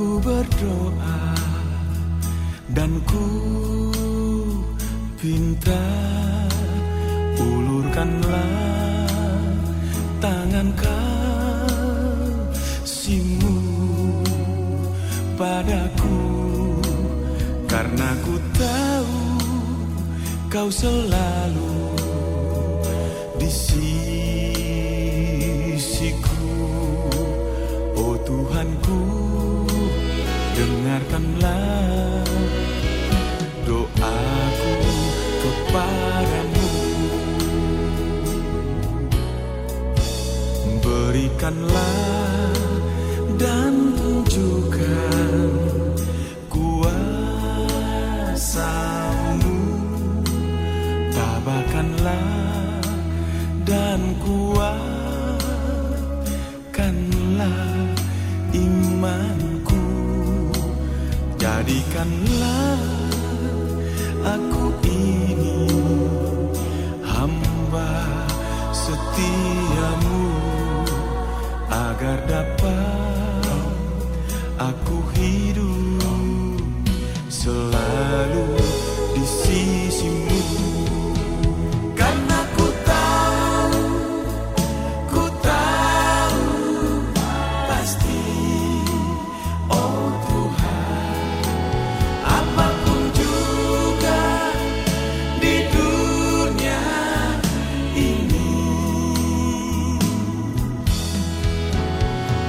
ku berdoa dan ku pinta ulurkanlah tangan kasihmu padaku. Karena ku tahu kau selalu di sisiku Tuhanku dengarkanlah doaku kepadamu. Berikanlah dan tunjukkan kuasamu imanku jadikanlah aku ini hamba setiamu agar dapat aku hidup selalu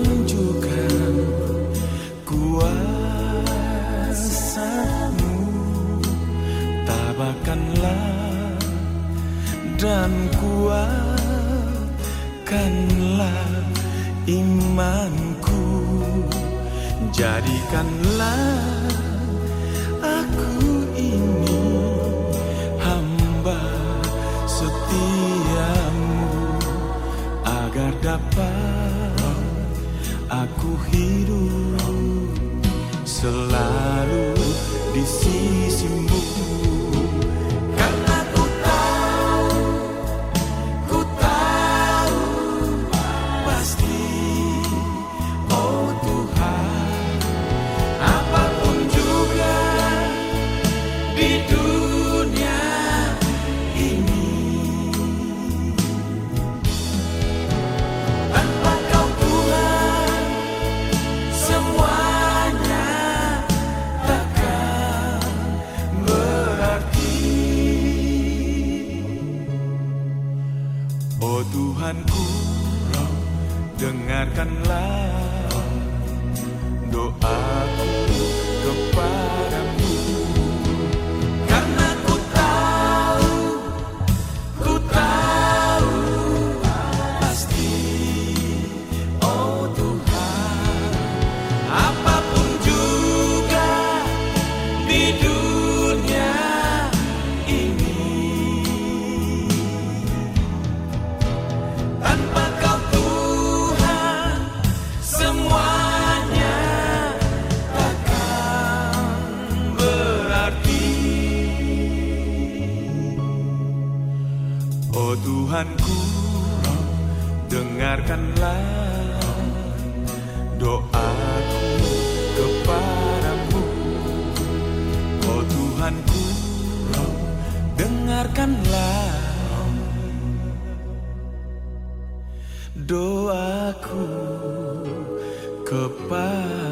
tunjukkan kuasamu. Tabakanlah dan kuatkanlah imanku. Jadikanlah aku ini hamba setiamu agar dapat aku hidup selalu di sisimu Oh Tuhanku dengarkanlah Oh Tuhanku, dengarkanlah doaku kepadamu. Oh Tuhanku, dengarkanlah doaku kepadamu.